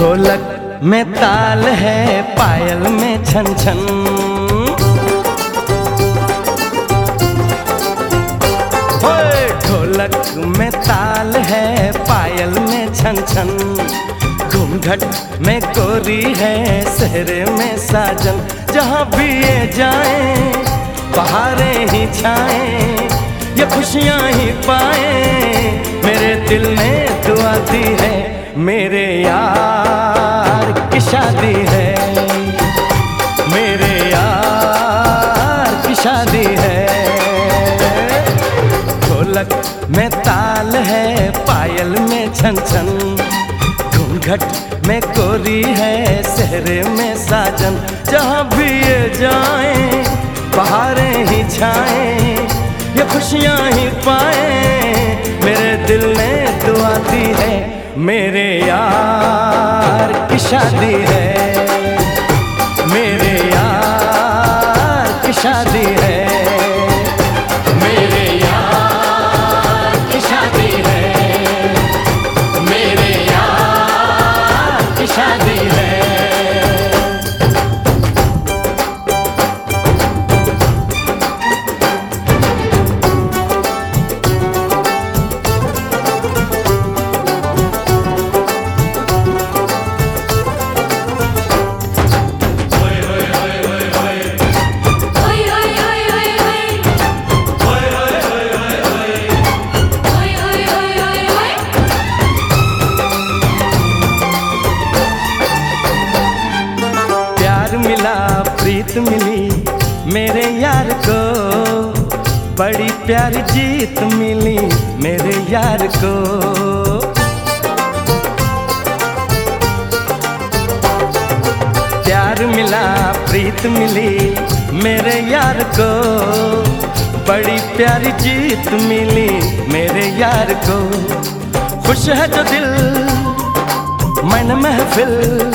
ढोलक में ताल है, पायल में छन छन ढोलक में ताल है, पायल में छन छन घूंघट में कोरी है, सहरे में साजन। जहाँ भी ये जाए बहारें ही छाए, ये खुशियाँ ही पाए। मेरे दिल ने दुआ दी है, मेरे यार। शादी है। मेरे यार की शादी है। ढोलक में ताल है, पायल में छन छन घूंघट में कोरी है, सहरे में साजन। जहाँ भी ये जाए बहारें ही छाए, ये खुशियाँ ही पाए। मेरे दिल में दुआती है, मेरे यार शादी है। प्रीत मिली मेरे यार को। बड़ी प्यारी जीत मिली मेरे यार को। प्यार मिला, प्रीत मिली मेरे यार को। बड़ी प्यारी जीत मिली मेरे यार को। खुश है जो दिल, मन महफिल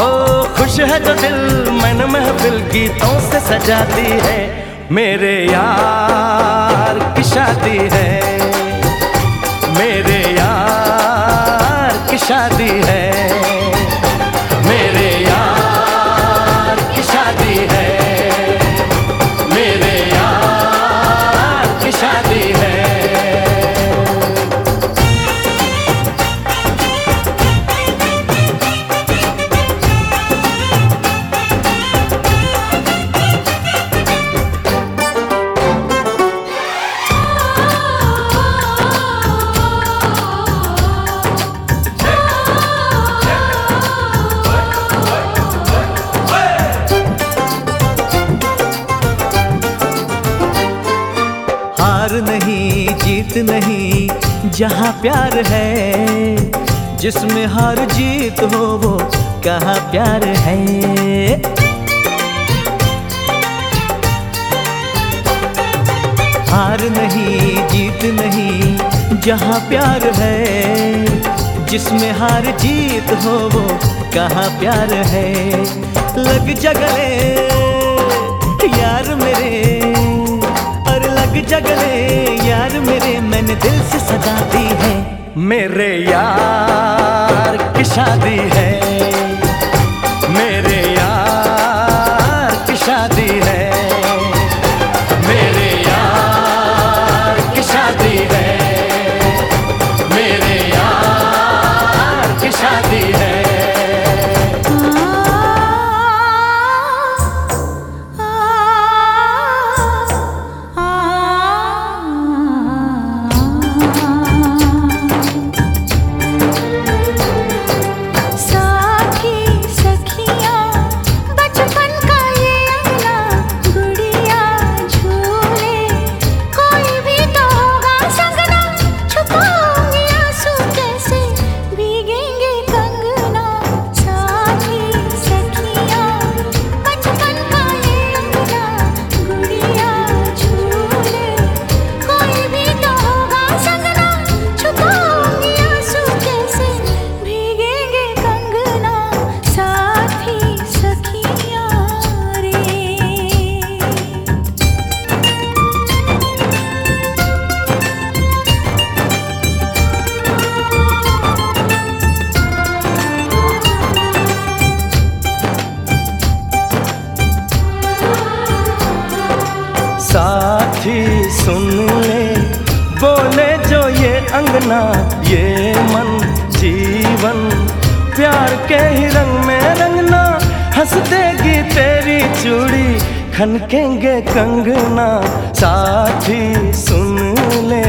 ओ, खुश है जो दिल मन महफिल गीतों से सजाती है। मेरे यार की शादी है। मेरे यार की शादी है। जीत नहीं, जहाँ प्यार है, जिसमें हार जीत हो वो कहाँ प्यार है? हार नहीं, जीत नहीं, जहाँ प्यार है, जिसमें हार जीत हो वो कहाँ प्यार है? लग जगले जगले यार मेरे मैंने दिल से सजा दी है। मेरे यार की शादी है। सुन ले बोले जो ये अंगना, ये मन, जीवन। प्यार के ही रंग में रंगना, हंस देगी तेरी चूड़ी, खनकेंगे कंगना। साथी सुन ले